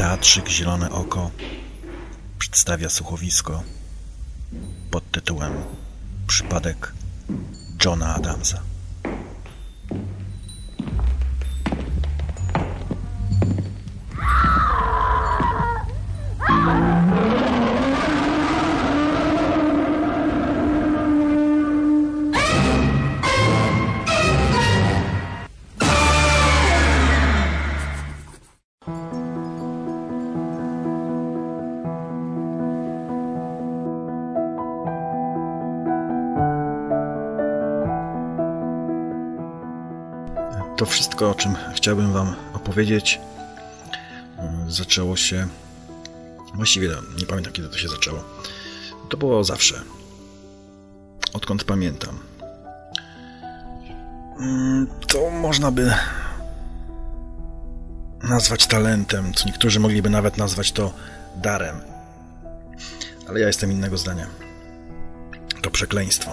Teatrzyk Zielone Oko przedstawia słuchowisko pod tytułem Przypadek Johna Adamsa. To wszystko, o czym chciałbym Wam opowiedzieć, y, zaczęło się. Właściwie nie pamiętam, kiedy to się zaczęło. To było zawsze. Odkąd pamiętam. Mm, To można by nazwać talentem, co niektórzy mogliby nawet nazwać to darem. Ale ja jestem innego zdania. To przekleństwo.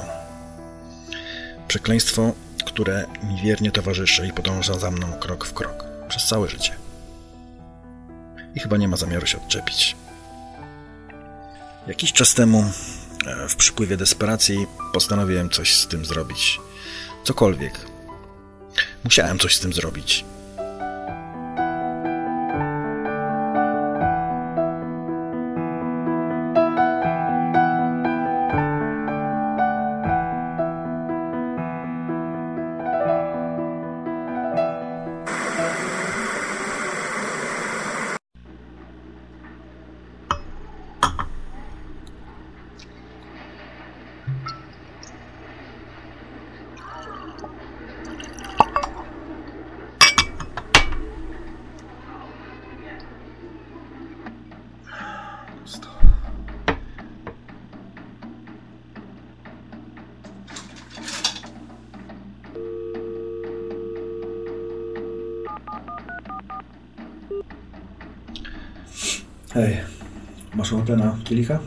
Przekleństwo, które mi wiernie towarzyszy i podąża za mną krok w krok przez całe życie. I chyba nie ma zamiaru się odczepić. Jakiś czas temu, e, w przypływie desperacji, postanowiłem coś z tym zrobić. Cokolwiek. Musiałem coś z tym zrobić. Hej, masz ochotę na kielicha?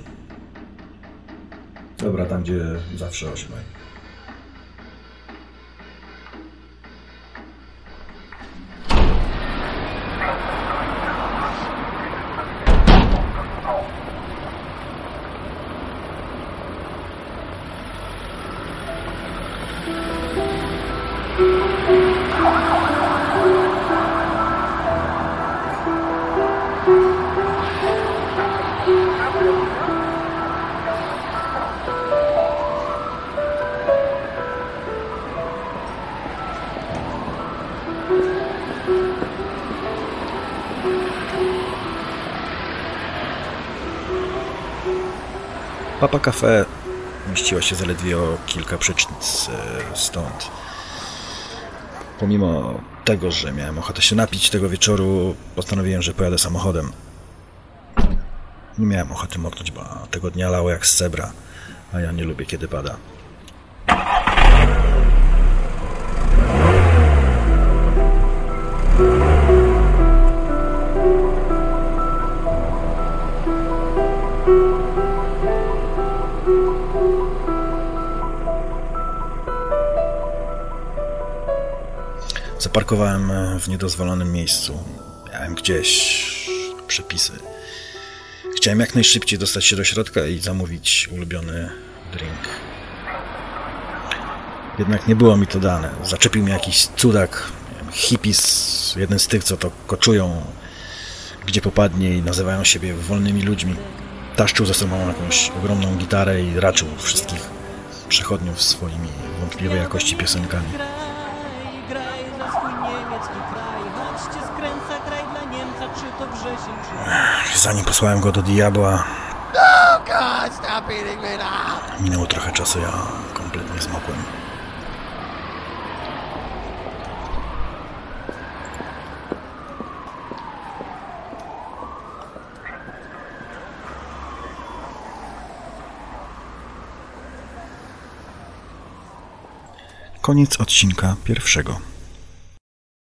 Dobra, tam gdzie zawsze ośmej. Papa Cafe mieściła się zaledwie o kilka przecznic e, stąd. Pomimo tego, że miałem ochotę się napić tego wieczoru, postanowiłem, że pojadę samochodem. Nie miałem ochoty moknąć, bo tego dnia lało jak z cebra, a ja nie lubię, kiedy pada. Zaparkowałem e, w niedozwolonym miejscu. Miałem gdzieś przepisy. Chciałem jak najszybciej dostać się do środka i zamówić ulubiony drink. Jednak nie było mi to dane. Zaczepił mnie jakiś cudak, hippies, jeden z tych, co to koczują gdzie popadnie i nazywają siebie wolnymi ludźmi. Taszczył ze sobą jakąś ogromną gitarę i raczył wszystkich przechodniów swoimi wątpliwej jakości piosenkami. Zanim posłałem go do diabła, minęło trochę czasu, ja kompletnie zmokłem. Koniec odcinka pierwszego.